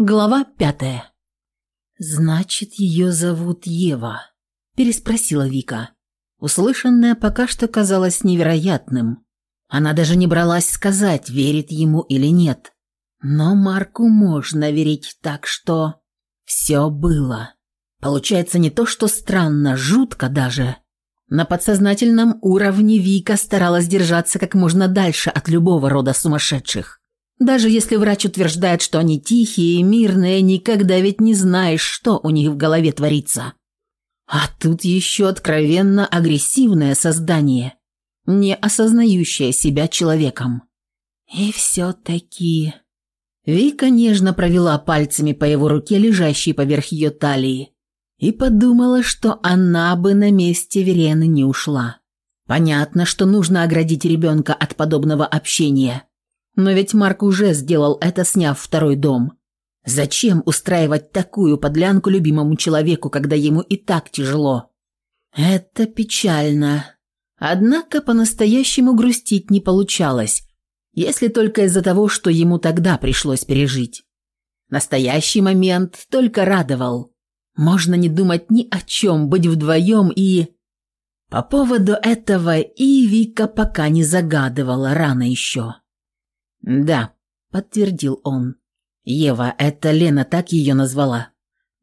Глава пятая. «Значит, ее зовут Ева?» – переспросила Вика. Услышанное пока что казалось невероятным. Она даже не бралась сказать, верит ему или нет. Но Марку можно верить так, что... Все было. Получается не то, что странно, жутко даже. На подсознательном уровне Вика старалась держаться как можно дальше от любого рода сумасшедших. Даже если врач утверждает, что они тихие и мирные, никогда ведь не знаешь, что у них в голове творится. А тут еще откровенно агрессивное создание, не осознающее себя человеком. И все-таки... Вика нежно провела пальцами по его руке, лежащей поверх ее талии, и подумала, что она бы на месте Верены не ушла. Понятно, что нужно оградить ребенка от подобного общения – но ведь Марк уже сделал это, сняв второй дом. Зачем устраивать такую подлянку любимому человеку, когда ему и так тяжело? Это печально. Однако по-настоящему грустить не получалось, если только из-за того, что ему тогда пришлось пережить. Настоящий момент только радовал. Можно не думать ни о чем, быть вдвоем и... По поводу этого и Вика пока не загадывала, рано еще. «Да», – подтвердил он. «Ева, это Лена так ее назвала.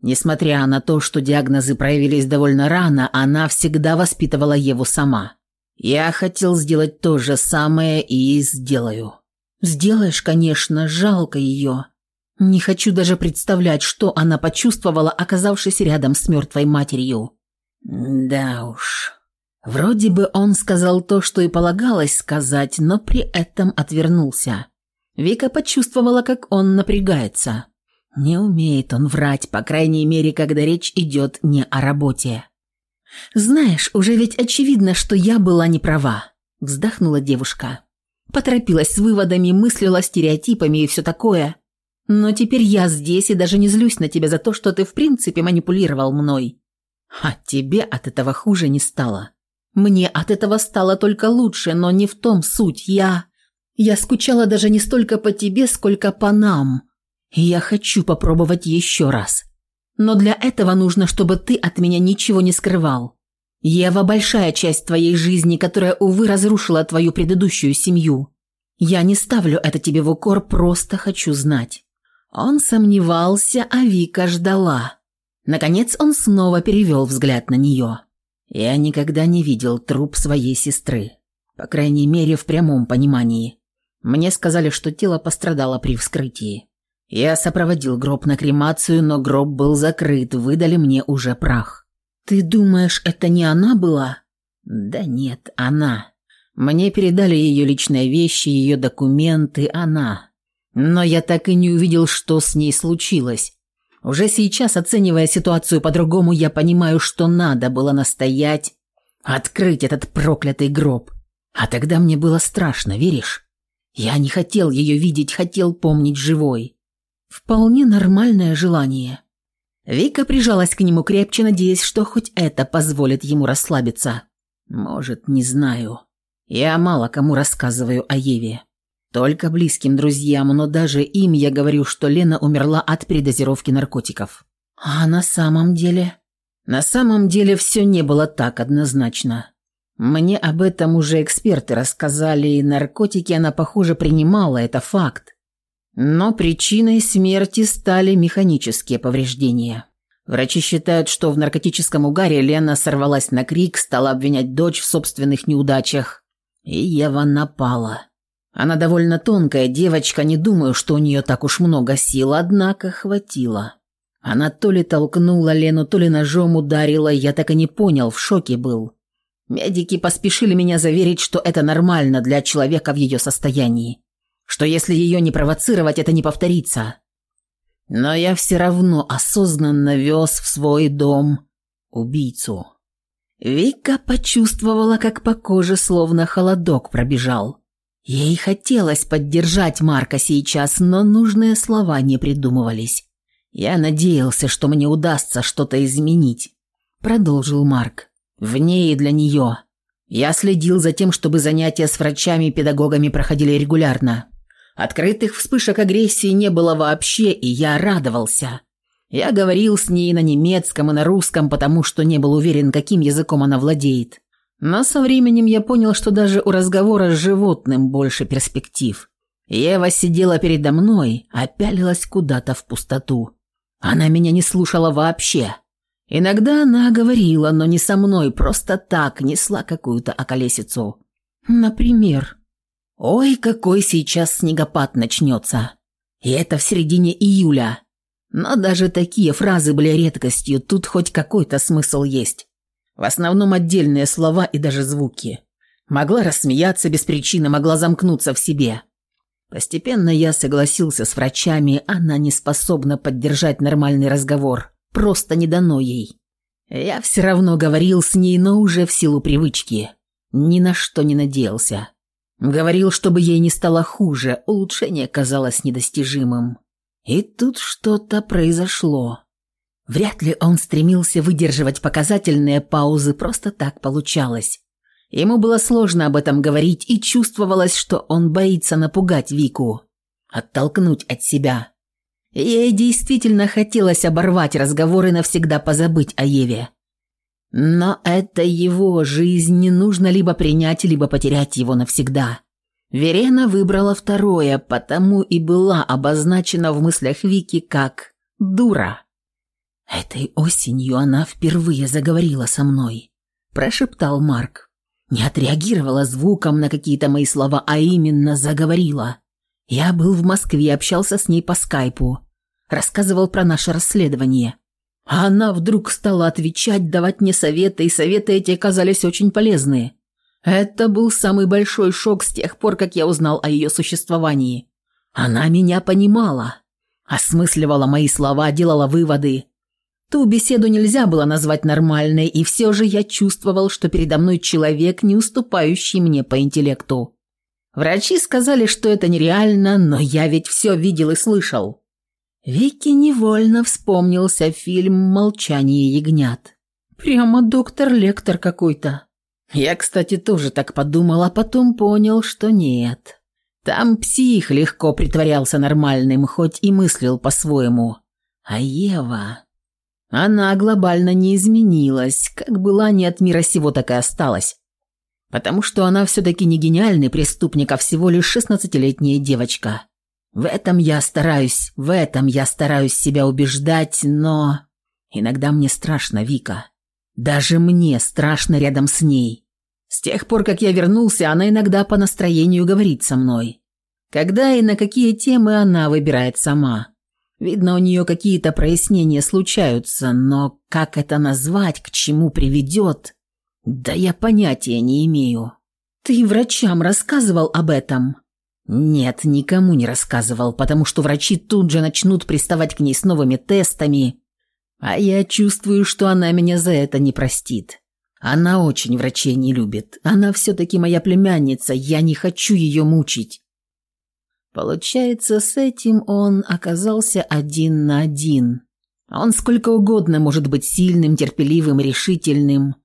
Несмотря на то, что диагнозы проявились довольно рано, она всегда воспитывала Еву сама. Я хотел сделать то же самое и сделаю». «Сделаешь, конечно, жалко ее. Не хочу даже представлять, что она почувствовала, оказавшись рядом с мертвой матерью». «Да уж». Вроде бы он сказал то, что и полагалось сказать, но при этом отвернулся. Вика почувствовала, как он напрягается. Не умеет он врать, по крайней мере, когда речь идет не о работе. «Знаешь, уже ведь очевидно, что я была не права», – вздохнула девушка. Поторопилась с выводами, мыслила стереотипами и все такое. Но теперь я здесь и даже не злюсь на тебя за то, что ты в принципе манипулировал мной. А тебе от этого хуже не стало. Мне от этого стало только лучше, но не в том суть. Я... Я скучала даже не столько по тебе, сколько по нам. И я хочу попробовать еще раз. Но для этого нужно, чтобы ты от меня ничего не скрывал. Ева – большая часть твоей жизни, которая, увы, разрушила твою предыдущую семью. Я не ставлю это тебе в укор, просто хочу знать». Он сомневался, а Вика ждала. Наконец он снова перевел взгляд на нее. «Я никогда не видел труп своей сестры. По крайней мере, в прямом понимании. Мне сказали, что тело пострадало при вскрытии. Я сопроводил гроб на кремацию, но гроб был закрыт, выдали мне уже прах. Ты думаешь, это не она была? Да нет, она. Мне передали ее личные вещи, ее документы, она. Но я так и не увидел, что с ней случилось. Уже сейчас, оценивая ситуацию по-другому, я понимаю, что надо было настоять, открыть этот проклятый гроб. А тогда мне было страшно, веришь? Я не хотел ее видеть, хотел помнить живой. Вполне нормальное желание. Вика прижалась к нему крепче, надеясь, что хоть это позволит ему расслабиться. Может, не знаю. Я мало кому рассказываю о Еве. Только близким друзьям, но даже им я говорю, что Лена умерла от передозировки наркотиков. А на самом деле? На самом деле все не было так однозначно. Мне об этом уже эксперты рассказали, и наркотики она, похоже, принимала, это факт. Но причиной смерти стали механические повреждения. Врачи считают, что в наркотическом угаре Лена сорвалась на крик, стала обвинять дочь в собственных неудачах. И Ева напала. Она довольно тонкая девочка, не думаю, что у нее так уж много сил, однако хватило. Она то ли толкнула Лену, то ли ножом ударила, я так и не понял, в шоке был. Медики поспешили меня заверить, что это нормально для человека в ее состоянии, что если ее не провоцировать, это не повторится. Но я все равно осознанно вез в свой дом убийцу. Вика почувствовала, как по коже словно холодок пробежал. Ей хотелось поддержать Марка сейчас, но нужные слова не придумывались. Я надеялся, что мне удастся что-то изменить, продолжил Марк. В ней и для нее. Я следил за тем, чтобы занятия с врачами и педагогами проходили регулярно. Открытых вспышек агрессии не было вообще, и я радовался. Я говорил с ней на немецком и на русском, потому что не был уверен, каким языком она владеет. Но со временем я понял, что даже у разговора с животным больше перспектив. Ева сидела передо мной, а пялилась куда-то в пустоту. Она меня не слушала вообще. Иногда она говорила, но не со мной, просто так несла какую-то околесицу. Например, «Ой, какой сейчас снегопад начнется!» И это в середине июля. Но даже такие фразы были редкостью, тут хоть какой-то смысл есть. В основном отдельные слова и даже звуки. Могла рассмеяться без причины, могла замкнуться в себе. Постепенно я согласился с врачами, она не способна поддержать нормальный разговор. Просто не дано ей. Я все равно говорил с ней, но уже в силу привычки. Ни на что не надеялся. Говорил, чтобы ей не стало хуже, улучшение казалось недостижимым. И тут что-то произошло. Вряд ли он стремился выдерживать показательные паузы, просто так получалось. Ему было сложно об этом говорить, и чувствовалось, что он боится напугать Вику, оттолкнуть от себя. Ей действительно хотелось оборвать разговор и навсегда позабыть о Еве. Но это его жизнь, не нужно либо принять, либо потерять его навсегда. Верена выбрала второе, потому и была обозначена в мыслях Вики как «дура». «Этой осенью она впервые заговорила со мной», – прошептал Марк. Не отреагировала звуком на какие-то мои слова, а именно заговорила. Я был в Москве, общался с ней по скайпу, рассказывал про наше расследование. А она вдруг стала отвечать, давать мне советы, и советы эти оказались очень полезные. Это был самый большой шок с тех пор, как я узнал о ее существовании. Она меня понимала, осмысливала мои слова, делала выводы. Ту беседу нельзя было назвать нормальной, и все же я чувствовал, что передо мной человек, не уступающий мне по интеллекту. Врачи сказали, что это нереально, но я ведь все видел и слышал. Вики невольно вспомнился фильм «Молчание ягнят». Прямо доктор-лектор какой-то. Я, кстати, тоже так подумал, а потом понял, что нет. Там псих легко притворялся нормальным, хоть и мыслил по-своему. А Ева... Она глобально не изменилась, как была не от мира сего, так и осталась. Потому что она все-таки не гениальный преступник, а всего лишь шестнадцатилетняя девочка. В этом я стараюсь, в этом я стараюсь себя убеждать, но... Иногда мне страшно, Вика. Даже мне страшно рядом с ней. С тех пор, как я вернулся, она иногда по настроению говорит со мной. Когда и на какие темы она выбирает сама. Видно, у нее какие-то прояснения случаются, но как это назвать, к чему приведет, да я понятия не имею. Ты врачам рассказывал об этом? Нет, никому не рассказывал, потому что врачи тут же начнут приставать к ней с новыми тестами, а я чувствую, что она меня за это не простит. Она очень врачей не любит. Она все-таки моя племянница, я не хочу ее мучить. Получается, с этим он оказался один на один. Он сколько угодно может быть сильным, терпеливым, решительным.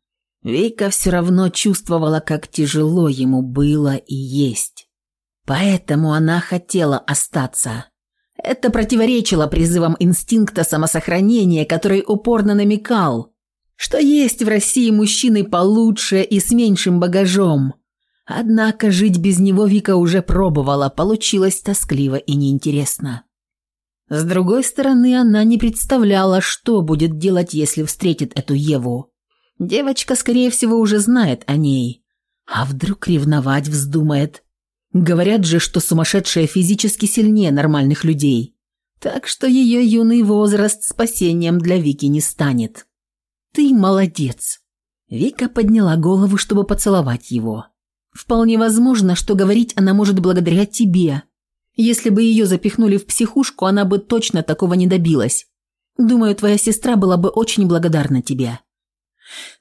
Вика все равно чувствовала, как тяжело ему было и есть. Поэтому она хотела остаться. Это противоречило призывам инстинкта самосохранения, который упорно намекал, что есть в России мужчины получше и с меньшим багажом – Однако жить без него Вика уже пробовала, получилось тоскливо и неинтересно. С другой стороны, она не представляла, что будет делать, если встретит эту Еву. Девочка, скорее всего, уже знает о ней. А вдруг ревновать вздумает? Говорят же, что сумасшедшая физически сильнее нормальных людей. Так что ее юный возраст спасением для Вики не станет. «Ты молодец!» Вика подняла голову, чтобы поцеловать его. Вполне возможно, что говорить она может благодаря тебе. Если бы ее запихнули в психушку, она бы точно такого не добилась. Думаю, твоя сестра была бы очень благодарна тебе».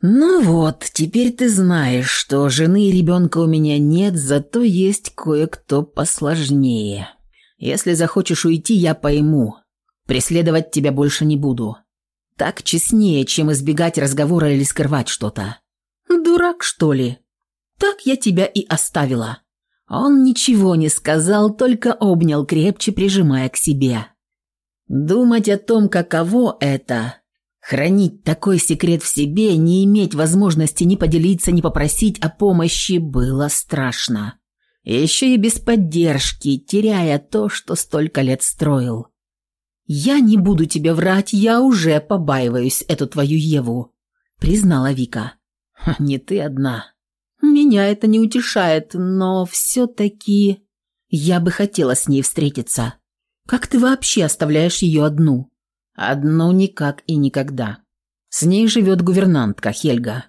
«Ну вот, теперь ты знаешь, что жены и ребенка у меня нет, зато есть кое-кто посложнее. Если захочешь уйти, я пойму. Преследовать тебя больше не буду. Так честнее, чем избегать разговора или скрывать что-то». «Дурак, что ли?» Так я тебя и оставила. Он ничего не сказал, только обнял крепче, прижимая к себе. Думать о том, каково это – хранить такой секрет в себе, не иметь возможности ни поделиться, ни попросить о помощи, было страшно. Еще и без поддержки, теряя то, что столько лет строил. «Я не буду тебе врать, я уже побаиваюсь эту твою Еву», – признала Вика. «Не ты одна», меня это не утешает, но все-таки я бы хотела с ней встретиться. Как ты вообще оставляешь ее одну? Одну никак и никогда. С ней живет гувернантка Хельга.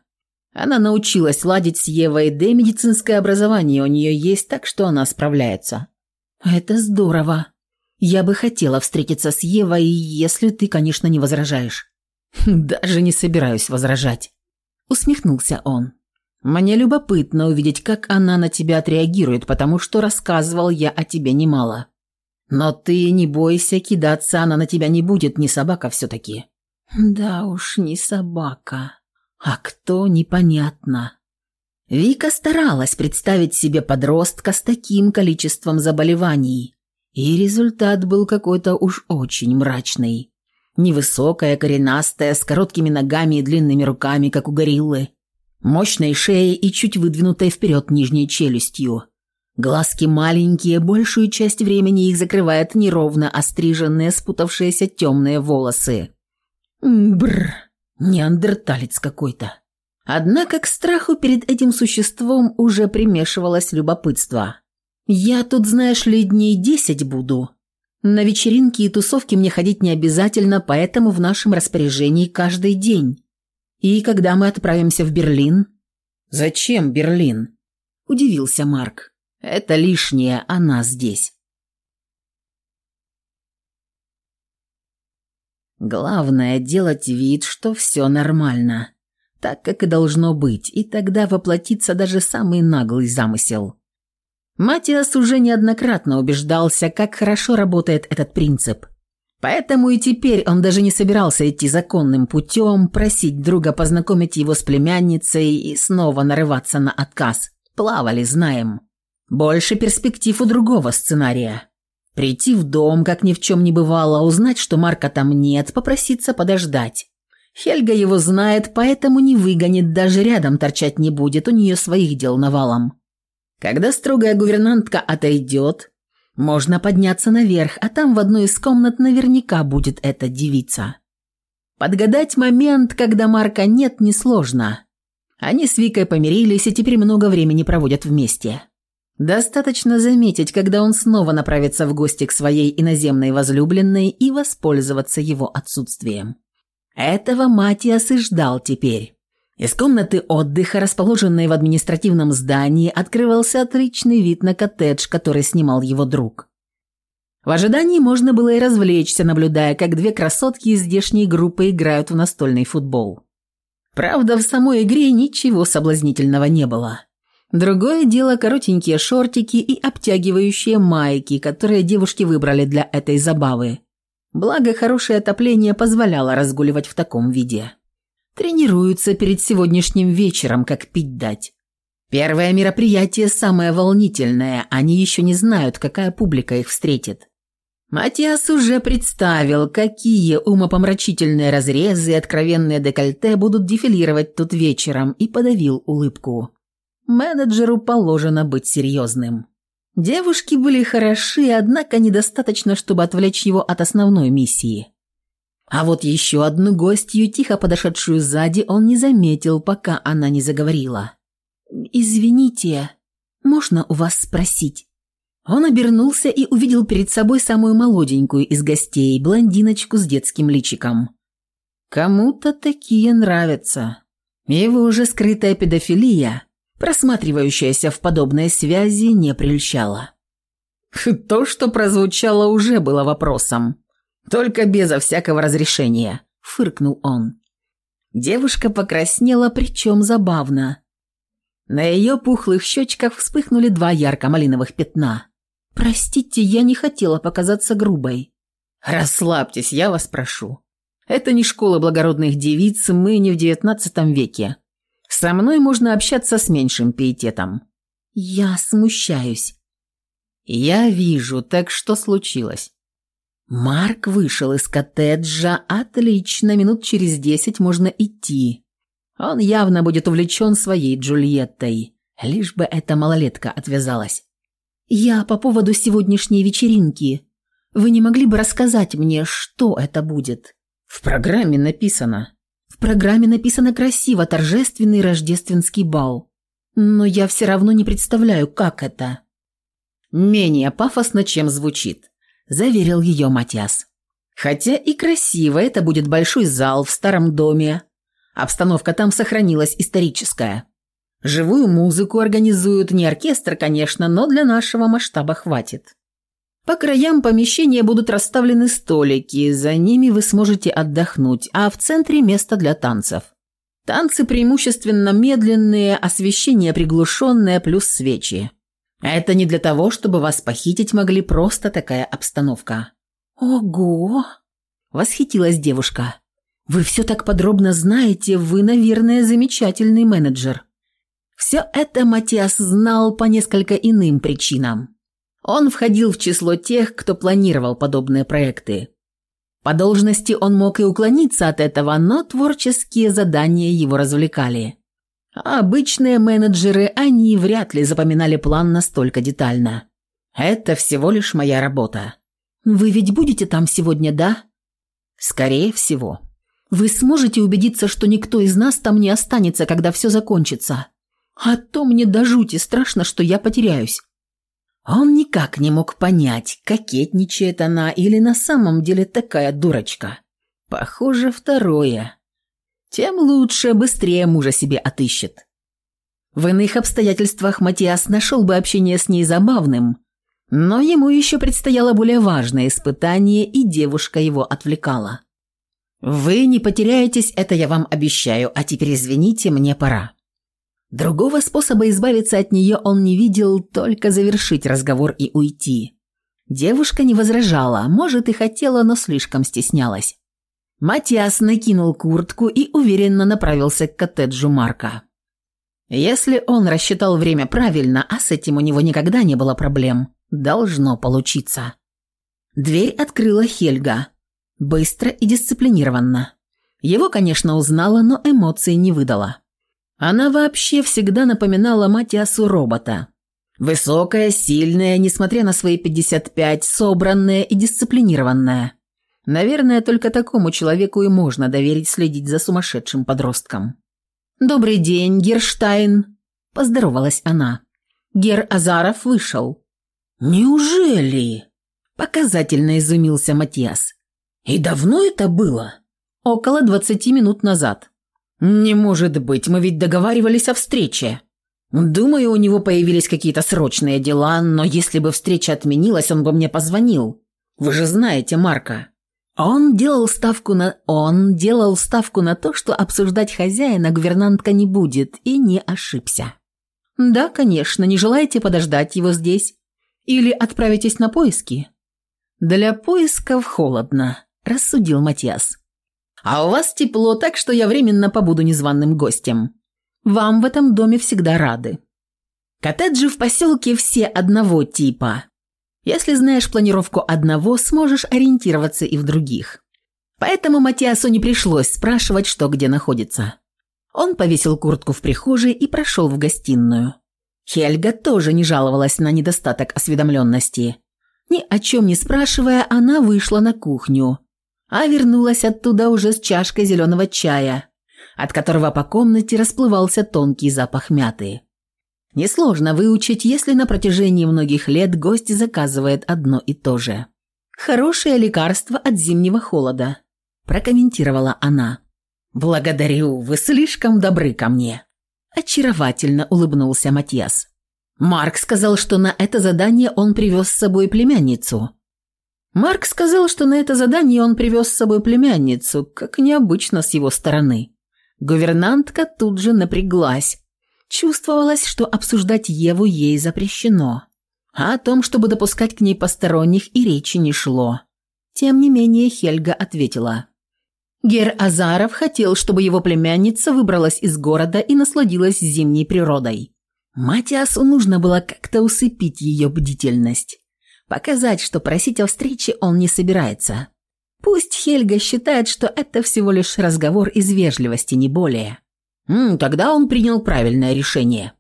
Она научилась ладить с Евой, да и медицинское образование у нее есть, так что она справляется. Это здорово. Я бы хотела встретиться с Евой, если ты, конечно, не возражаешь. Даже не собираюсь возражать. Усмехнулся он. Мне любопытно увидеть, как она на тебя отреагирует, потому что рассказывал я о тебе немало. Но ты не бойся, кидаться она на тебя не будет, не собака все-таки». «Да уж, не собака. А кто, непонятно». Вика старалась представить себе подростка с таким количеством заболеваний, и результат был какой-то уж очень мрачный. Невысокая, коренастая, с короткими ногами и длинными руками, как у гориллы, мощной шеей и чуть выдвинутой вперед нижней челюстью. Глазки маленькие, большую часть времени их закрывают неровно остриженные, спутавшиеся темные волосы. Бр, неандерталец какой-то. Однако к страху перед этим существом уже примешивалось любопытство. «Я тут, знаешь ли, дней десять буду. На вечеринки и тусовки мне ходить не обязательно, поэтому в нашем распоряжении каждый день. «И когда мы отправимся в Берлин?» «Зачем Берлин?» – удивился Марк. «Это лишнее, она здесь». Главное – делать вид, что все нормально, так как и должно быть, и тогда воплотится даже самый наглый замысел. Матиас уже неоднократно убеждался, как хорошо работает этот принцип – Поэтому и теперь он даже не собирался идти законным путем, просить друга познакомить его с племянницей и снова нарываться на отказ. Плавали, знаем. Больше перспектив у другого сценария. Прийти в дом, как ни в чем не бывало, узнать, что Марка там нет, попроситься подождать. Хельга его знает, поэтому не выгонит, даже рядом торчать не будет, у нее своих дел навалом. Когда строгая гувернантка отойдет, можно подняться наверх, а там в одной из комнат наверняка будет эта девица. Подгадать момент, когда Марка нет, несложно. Они с Викой помирились и теперь много времени проводят вместе. Достаточно заметить, когда он снова направится в гости к своей иноземной возлюбленной и воспользоваться его отсутствием. Этого Матиас и ждал теперь. Из комнаты отдыха, расположенной в административном здании, открывался отличный вид на коттедж, который снимал его друг. В ожидании можно было и развлечься, наблюдая, как две красотки из здешней группы играют в настольный футбол. Правда, в самой игре ничего соблазнительного не было. Другое дело коротенькие шортики и обтягивающие майки, которые девушки выбрали для этой забавы. Благо, хорошее отопление позволяло разгуливать в таком виде. Тренируются перед сегодняшним вечером, как пить дать. Первое мероприятие самое волнительное, они еще не знают, какая публика их встретит. Матиас уже представил, какие умопомрачительные разрезы и откровенные декольте будут дефилировать тут вечером, и подавил улыбку. Менеджеру положено быть серьезным. Девушки были хороши, однако недостаточно, чтобы отвлечь его от основной миссии. А вот еще одну гостью, тихо подошедшую сзади, он не заметил, пока она не заговорила. «Извините, можно у вас спросить?» Он обернулся и увидел перед собой самую молоденькую из гостей, блондиночку с детским личиком. Кому-то такие нравятся. Его уже скрытая педофилия, просматривающаяся в подобной связи, не прельщала. То, что прозвучало, уже было вопросом. Только безо всякого разрешения», – фыркнул он. Девушка покраснела, причем забавно. На ее пухлых щечках вспыхнули два ярко-малиновых пятна. «Простите, я не хотела показаться грубой». «Расслабьтесь, я вас прошу. Это не школа благородных девиц, мы не в девятнадцатом веке. Со мной можно общаться с меньшим пиететом». Я смущаюсь. Я вижу, так что случилось? Марк вышел из коттеджа. Отлично, минут через десять можно идти. Он явно будет увлечен своей Джульеттой, лишь бы эта малолетка отвязалась. «Я по поводу сегодняшней вечеринки. Вы не могли бы рассказать мне, что это будет?» «В программе написано». «В программе написано красиво, торжественный рождественский бал. Но я все равно не представляю, как это». «Менее пафосно, чем звучит», – заверил ее Матиас. «Хотя и красиво, это будет большой зал в старом доме, Обстановка там сохранилась историческая. Живую музыку организуют, не оркестр, конечно, но для нашего масштаба хватит. По краям помещения будут расставлены столики, за ними вы сможете отдохнуть, а в центре место для танцев. Танцы преимущественно медленные, освещение приглушенное, плюс свечи. Это не для того, чтобы вас похитить могли просто такая обстановка. «Ого!» – восхитилась девушка. Вы все так подробно знаете, вы, наверное, замечательный менеджер. Все это Матиас знал по несколько иным причинам. Он входил в число тех, кто планировал подобные проекты. По должности он мог и уклониться от этого, но творческие задания его развлекали. А обычные менеджеры, они вряд ли запоминали план настолько детально. Это всего лишь моя работа. Вы ведь будете там сегодня, да? Скорее всего. Вы сможете убедиться, что никто из нас там не останется, когда все закончится. А то мне до жути страшно, что я потеряюсь». Он никак не мог понять, кокетничает она или на самом деле такая дурочка. Похоже, второе. Тем лучше, быстрее мужа себе отыщет. В иных обстоятельствах Матиас нашел бы общение с ней забавным, но ему еще предстояло более важное испытание, и девушка его отвлекала. «Вы не потеряетесь, это я вам обещаю, а теперь извините, мне пора». Другого способа избавиться от нее он не видел, только завершить разговор и уйти. Девушка не возражала, может и хотела, но слишком стеснялась. Матиас накинул куртку и уверенно направился к коттеджу Марка. Если он рассчитал время правильно, а с этим у него никогда не было проблем, должно получиться. Дверь открыла Хельга. Быстро и дисциплинированно. Его, конечно, узнала, но эмоций не выдала. Она вообще всегда напоминала Матиасу робота. Высокая, сильная, несмотря на свои 55, собранная и дисциплинированная. Наверное, только такому человеку и можно доверить следить за сумасшедшим подростком. «Добрый день, Герштайн», – поздоровалась она. Гер Азаров вышел. «Неужели?» – показательно изумился Матиас. «И давно это было?» «Около двадцати минут назад». «Не может быть, мы ведь договаривались о встрече». «Думаю, у него появились какие-то срочные дела, но если бы встреча отменилась, он бы мне позвонил. Вы же знаете Марка». Он делал ставку на... Он делал ставку на то, что обсуждать хозяина гувернантка не будет, и не ошибся. «Да, конечно, не желаете подождать его здесь? Или отправитесь на поиски?» «Для поисков холодно», – рассудил Матиас. «А у вас тепло, так что я временно побуду незваным гостем. Вам в этом доме всегда рады. Коттеджи в поселке все одного типа. Если знаешь планировку одного, сможешь ориентироваться и в других. Поэтому Матиасу не пришлось спрашивать, что где находится. Он повесил куртку в прихожей и прошел в гостиную. Хельга тоже не жаловалась на недостаток осведомленности. Ни о чем не спрашивая, она вышла на кухню – а вернулась оттуда уже с чашкой зеленого чая, от которого по комнате расплывался тонкий запах мяты. Несложно выучить, если на протяжении многих лет гость заказывает одно и то же. «Хорошее лекарство от зимнего холода», – прокомментировала она. «Благодарю, вы слишком добры ко мне», – очаровательно улыбнулся Матьяс. Марк сказал, что на это задание он привез с собой племянницу. Марк сказал, что на это задание он привез с собой племянницу, как необычно с его стороны. Гувернантка тут же напряглась. Чувствовалось, что обсуждать Еву ей запрещено. А о том, чтобы допускать к ней посторонних, и речи не шло. Тем не менее Хельга ответила. Гер Азаров хотел, чтобы его племянница выбралась из города и насладилась зимней природой. Матиасу нужно было как-то усыпить ее бдительность, показать, что просить о встрече он не собирается. Пусть Хельга считает, что это всего лишь разговор из вежливости, не более. М, тогда он принял правильное решение.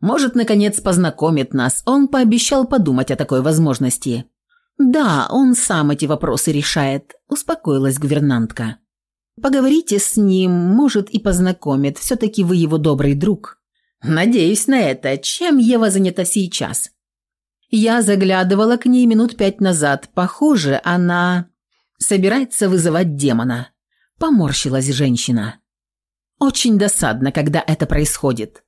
Может, наконец познакомит нас. Он пообещал подумать о такой возможности. Да, он сам эти вопросы решает, успокоилась гувернантка. Поговорите с ним, может и познакомит. Все-таки вы его добрый друг. Надеюсь на это. Чем Ева занята сейчас? Я заглядывала к ней минут пять назад. Похоже, она собирается вызывать демона. Поморщилась женщина. Очень досадно, когда это происходит.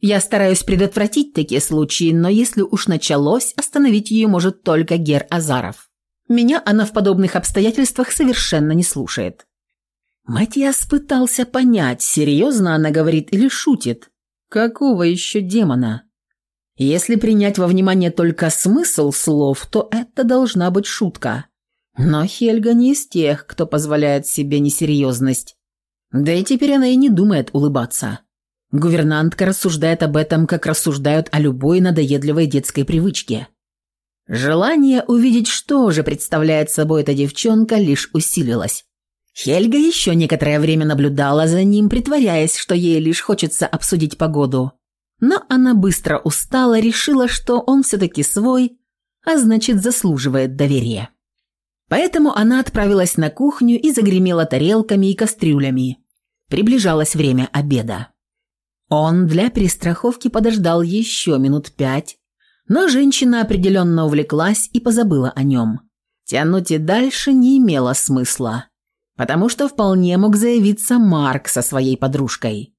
Я стараюсь предотвратить такие случаи, но если уж началось, остановить ее может только Гер Азаров. Меня она в подобных обстоятельствах совершенно не слушает. Матиас пытался понять, серьезно она говорит или шутит. Какого еще демона? Если принять во внимание только смысл слов, то это должна быть шутка. Но Хельга не из тех, кто позволяет себе несерьезность. Да и теперь она и не думает улыбаться. Гувернантка рассуждает об этом, как рассуждают о любой надоедливой детской привычке. Желание увидеть, что же представляет собой эта девчонка, лишь усилилось. Хельга еще некоторое время наблюдала за ним, притворяясь, что ей лишь хочется обсудить погоду. Но она быстро устала, решила, что он все-таки свой, а значит заслуживает доверия. Поэтому она отправилась на кухню и загремела тарелками и кастрюлями. Приближалось время обеда. Он для перестраховки подождал еще минут пять, но женщина определенно увлеклась и позабыла о нем. Тянуть и дальше не имело смысла, потому что вполне мог заявиться Марк со своей подружкой.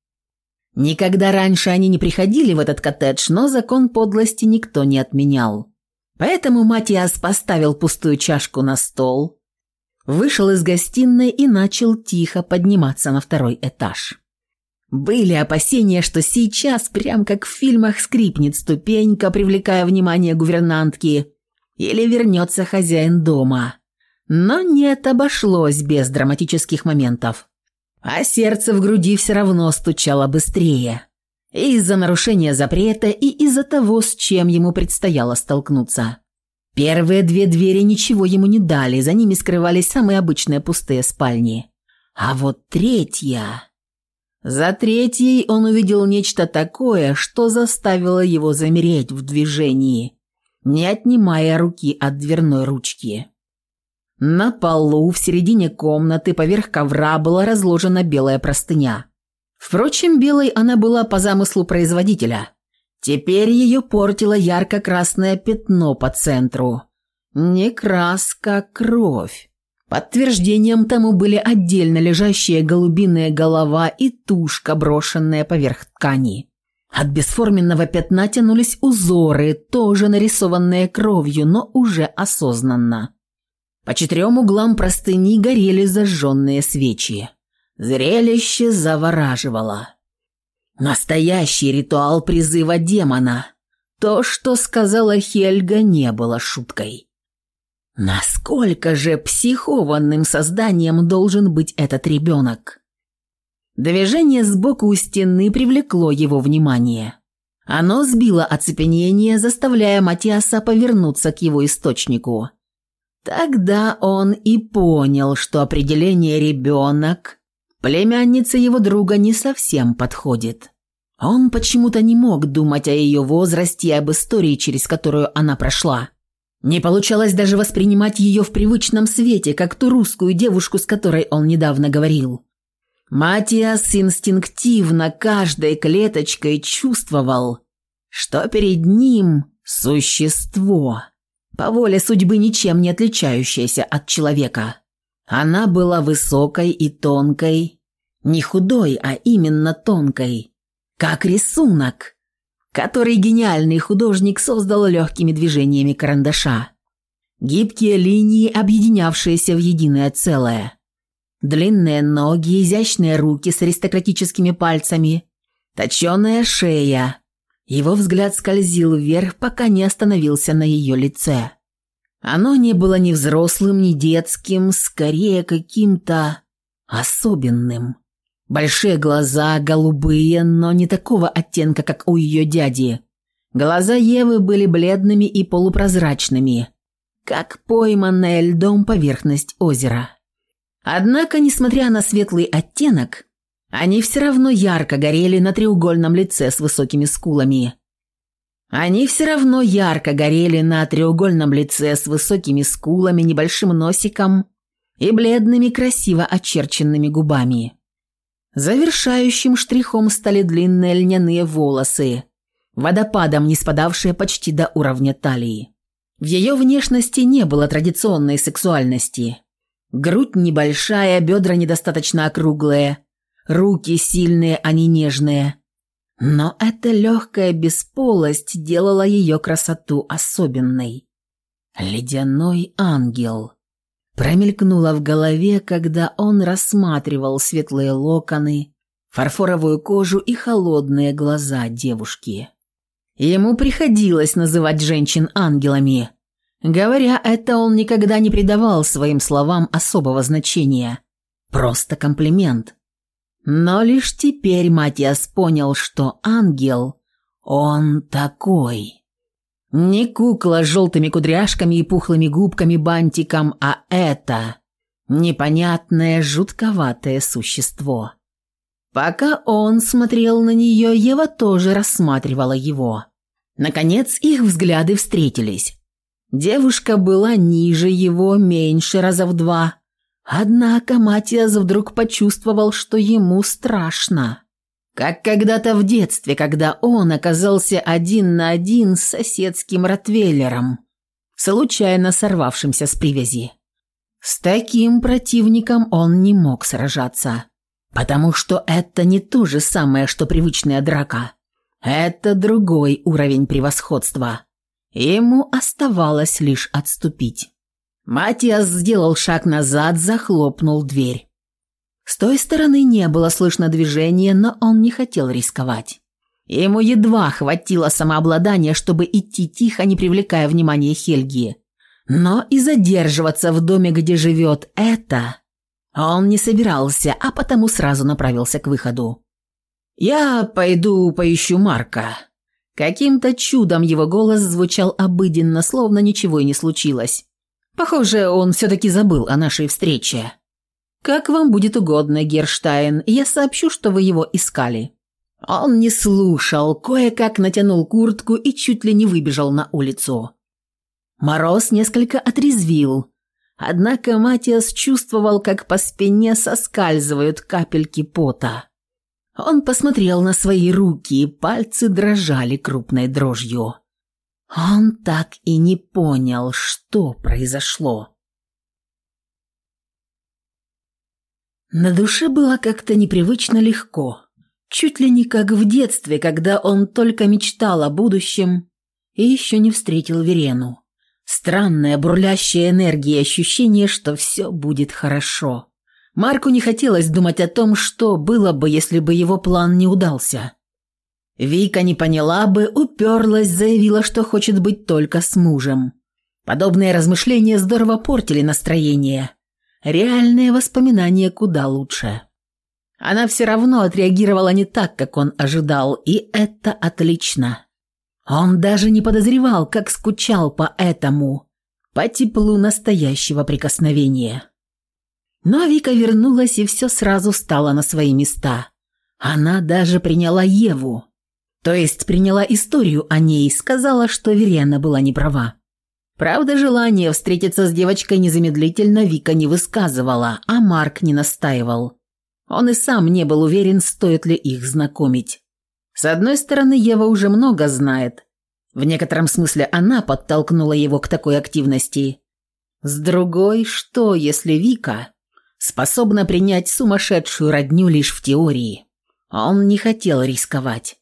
Никогда раньше они не приходили в этот коттедж, но закон подлости никто не отменял. Поэтому Матиас поставил пустую чашку на стол, вышел из гостиной и начал тихо подниматься на второй этаж. Были опасения, что сейчас, прям как в фильмах, скрипнет ступенька, привлекая внимание гувернантки, или вернется хозяин дома. Но нет, обошлось без драматических моментов. А сердце в груди все равно стучало быстрее. Из-за нарушения запрета, и из-за того, с чем ему предстояло столкнуться. Первые две двери ничего ему не дали, за ними скрывались самые обычные пустые спальни. А вот третья... За третьей он увидел нечто такое, что заставило его замереть в движении, не отнимая руки от дверной ручки. На полу в середине комнаты поверх ковра была разложена белая простыня. Впрочем, белой она была по замыслу производителя. Теперь ее портило ярко-красное пятно по центру. Не краска, а кровь. Подтверждением тому были отдельно лежащая голубиная голова и тушка, брошенная поверх ткани. От бесформенного пятна тянулись узоры, тоже нарисованные кровью, но уже осознанно. По четырем углам простыни горели зажженные свечи. Зрелище завораживало. Настоящий ритуал призыва демона. То, что сказала Хельга, не было шуткой. Насколько же психованным созданием должен быть этот ребенок? Движение сбоку у стены привлекло его внимание. Оно сбило оцепенение, заставляя Матиаса повернуться к его источнику. Тогда он и понял, что определение «ребенок» племянница его друга не совсем подходит. Он почему-то не мог думать о ее возрасте и об истории, через которую она прошла. Не получалось даже воспринимать ее в привычном свете, как ту русскую девушку, с которой он недавно говорил. Матиас инстинктивно каждой клеточкой чувствовал, что перед ним существо, по воле судьбы ничем не отличающееся от человека. Она была высокой и тонкой, не худой, а именно тонкой, как рисунок – который гениальный художник создал легкими движениями карандаша. Гибкие линии, объединявшиеся в единое целое. Длинные ноги, изящные руки с аристократическими пальцами, точеная шея. Его взгляд скользил вверх, пока не остановился на ее лице. Оно не было ни взрослым, ни детским, скорее каким-то особенным. Большие глаза, голубые, но не такого оттенка, как у ее дяди. Глаза Евы были бледными и полупрозрачными, как пойманная льдом поверхность озера. Однако, несмотря на светлый оттенок, они все равно ярко горели на треугольном лице с высокими скулами. Они все равно ярко горели на треугольном лице с высокими скулами, небольшим носиком и бледными красиво очерченными губами. Завершающим штрихом стали длинные льняные волосы, водопадом не спадавшие почти до уровня талии. В ее внешности не было традиционной сексуальности. Грудь небольшая, бедра недостаточно округлые, руки сильные, а не нежные. Но эта легкая бесполость делала ее красоту особенной. «Ледяной ангел» промелькнуло в голове, когда он рассматривал светлые локоны, фарфоровую кожу и холодные глаза девушки. Ему приходилось называть женщин ангелами. Говоря это, он никогда не придавал своим словам особого значения. Просто комплимент. Но лишь теперь Матиас понял, что ангел, он такой. Не кукла с желтыми кудряшками и пухлыми губками-бантиком, а это непонятное, жутковатое существо. Пока он смотрел на нее, Ева тоже рассматривала его. Наконец их взгляды встретились. Девушка была ниже его, меньше раза в два. Однако Матиас вдруг почувствовал, что ему страшно. Как когда-то в детстве, когда он оказался один на один с соседским ротвейлером, случайно сорвавшимся с привязи. С таким противником он не мог сражаться, потому что это не то же самое, что привычная драка. Это другой уровень превосходства. Ему оставалось лишь отступить. Матиас сделал шаг назад, захлопнул дверь. С той стороны не было слышно движения, но он не хотел рисковать. Ему едва хватило самообладания, чтобы идти тихо, не привлекая внимания Хельги. Но и задерживаться в доме, где живет это, он не собирался, а потому сразу направился к выходу. «Я пойду поищу Марка». Каким-то чудом его голос звучал обыденно, словно ничего и не случилось. Похоже, он все-таки забыл о нашей встрече. «Как вам будет угодно, Герштайн, я сообщу, что вы его искали». Он не слушал, кое-как натянул куртку и чуть ли не выбежал на улицу. Мороз несколько отрезвил, однако Матиас чувствовал, как по спине соскальзывают капельки пота. Он посмотрел на свои руки, пальцы дрожали крупной дрожью. Он так и не понял, что произошло. На душе было как-то непривычно легко. Чуть ли не как в детстве, когда он только мечтал о будущем и еще не встретил Верену. Странная бурлящая энергия и ощущение, что все будет хорошо. Марку не хотелось думать о том, что было бы, если бы его план не удался. Вика не поняла бы, уперлась, заявила, что хочет быть только с мужем. Подобные размышления здорово портили настроение. Реальные воспоминания куда лучше. Она все равно отреагировала не так, как он ожидал, и это отлично. Он даже не подозревал, как скучал по этому, по теплу настоящего прикосновения. Но Вика вернулась, и все сразу стало на свои места. Она даже приняла Еву. То есть приняла историю о ней, сказала, что Верена была не права. Правда, желание встретиться с девочкой незамедлительно Вика не высказывала, а Марк не настаивал. Он и сам не был уверен, стоит ли их знакомить. С одной стороны, Ева уже много знает. В некотором смысле она подтолкнула его к такой активности. С другой, что если Вика способна принять сумасшедшую родню лишь в теории? Он не хотел рисковать.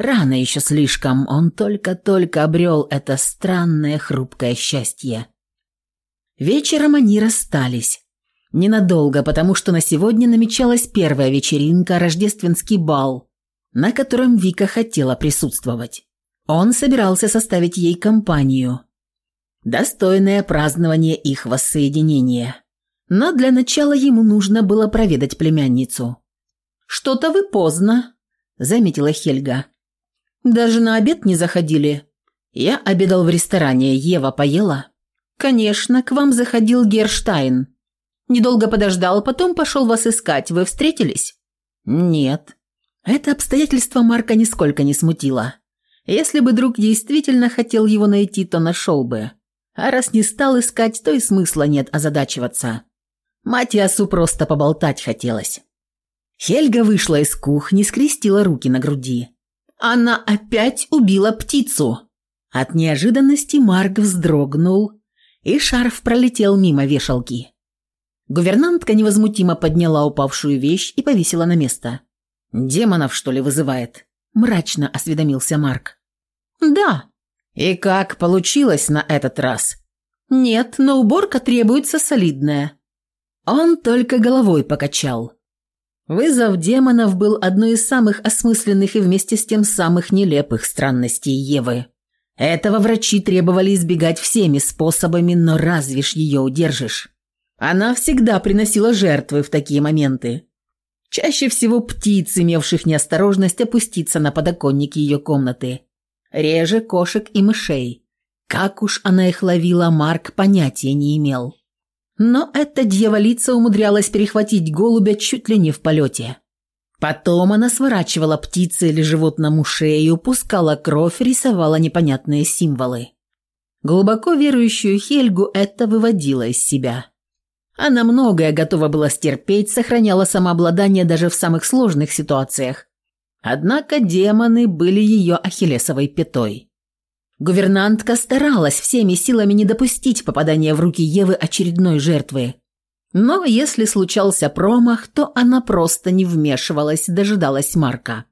Рано еще слишком, он только-только обрел это странное хрупкое счастье. Вечером они расстались. Ненадолго, потому что на сегодня намечалась первая вечеринка, рождественский бал, на котором Вика хотела присутствовать. Он собирался составить ей компанию. Достойное празднование их воссоединения. Но для начала ему нужно было проведать племянницу. «Что-то вы поздно», – заметила Хельга. Даже на обед не заходили. Я обедал в ресторане, Ева поела. Конечно, к вам заходил Герштайн. Недолго подождал, потом пошел вас искать. Вы встретились? Нет. Это обстоятельство Марка нисколько не смутило. Если бы друг действительно хотел его найти, то нашел бы. А раз не стал искать, то и смысла нет озадачиваться. Матиасу просто поболтать хотелось. Хельга вышла из кухни, скрестила руки на груди. Она опять убила птицу. От неожиданности Марк вздрогнул, и шарф пролетел мимо вешалки. Гувернантка невозмутимо подняла упавшую вещь и повесила на место. «Демонов, что ли, вызывает?» – мрачно осведомился Марк. «Да». «И как получилось на этот раз?» «Нет, но уборка требуется солидная». Он только головой покачал. Вызов демонов был одной из самых осмысленных и вместе с тем самых нелепых странностей Евы. Этого врачи требовали избегать всеми способами, но разве ж ее удержишь? Она всегда приносила жертвы в такие моменты. Чаще всего птиц, имевших неосторожность опуститься на подоконник ее комнаты. Реже кошек и мышей. Как уж она их ловила, Марк понятия не имел. Но эта дьяволица умудрялась перехватить голубя чуть ли не в полете. Потом она сворачивала птице или животному шею, пускала кровь, рисовала непонятные символы. Глубоко верующую Хельгу это выводило из себя. Она многое готова была стерпеть, сохраняла самообладание даже в самых сложных ситуациях. Однако демоны были ее ахиллесовой пятой. Гувернантка старалась всеми силами не допустить попадания в руки Евы очередной жертвы. Но если случался промах, то она просто не вмешивалась, дожидалась Марка.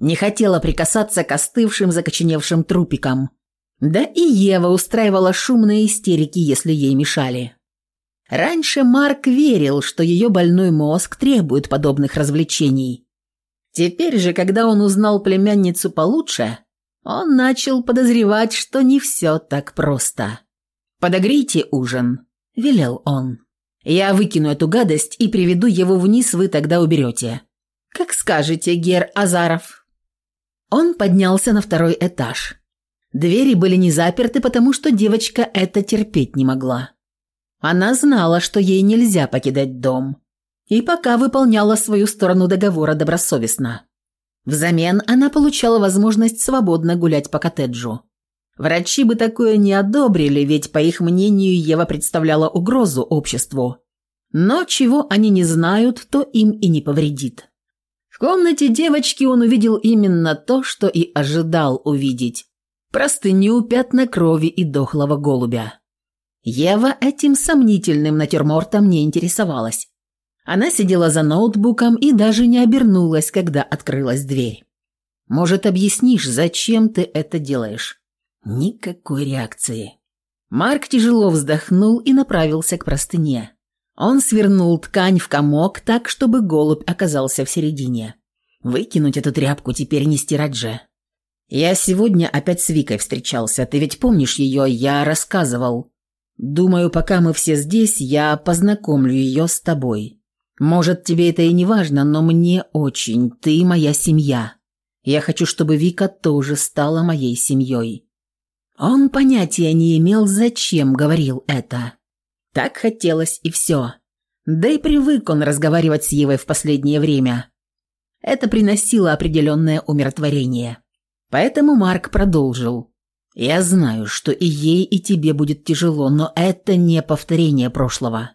Не хотела прикасаться к остывшим, закоченевшим трупикам. Да и Ева устраивала шумные истерики, если ей мешали. Раньше Марк верил, что ее больной мозг требует подобных развлечений. Теперь же, когда он узнал племянницу получше, он начал подозревать, что не все так просто. «Подогрейте ужин», – велел он. «Я выкину эту гадость и приведу его вниз, вы тогда уберете». «Как скажете, Гер Азаров». Он поднялся на второй этаж. Двери были не заперты, потому что девочка это терпеть не могла. Она знала, что ей нельзя покидать дом, и пока выполняла свою сторону договора добросовестно. Взамен она получала возможность свободно гулять по коттеджу. Врачи бы такое не одобрили, ведь, по их мнению, Ева представляла угрозу обществу. Но чего они не знают, то им и не повредит. В комнате девочки он увидел именно то, что и ожидал увидеть. Простыню, пятна крови и дохлого голубя. Ева этим сомнительным натюрмортом не интересовалась. Она сидела за ноутбуком и даже не обернулась, когда открылась дверь. «Может, объяснишь, зачем ты это делаешь?» Никакой реакции. Марк тяжело вздохнул и направился к простыне. Он свернул ткань в комок так, чтобы голубь оказался в середине. Выкинуть эту тряпку теперь не стирать же. Я сегодня опять с Викой встречался. Ты ведь помнишь ее? Я рассказывал. Думаю, пока мы все здесь, я познакомлю ее с тобой. Может, тебе это и не важно, но мне очень. Ты моя семья. Я хочу, чтобы Вика тоже стала моей семьей». Он понятия не имел, зачем говорил это. Так хотелось и все. Да и привык он разговаривать с Евой в последнее время. Это приносило определенное умиротворение. Поэтому Марк продолжил. Я знаю, что и ей, и тебе будет тяжело, но это не повторение прошлого.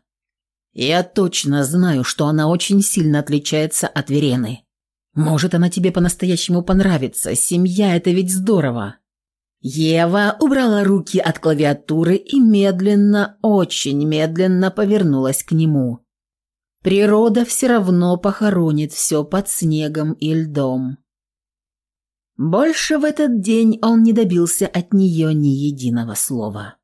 Я точно знаю, что она очень сильно отличается от Верены. Может, она тебе по-настоящему понравится. Семья – это ведь здорово. Ева убрала руки от клавиатуры и медленно, очень медленно повернулась к нему. Природа все равно похоронит все под снегом и льдом. Больше в этот день он не добился от нее ни единого слова.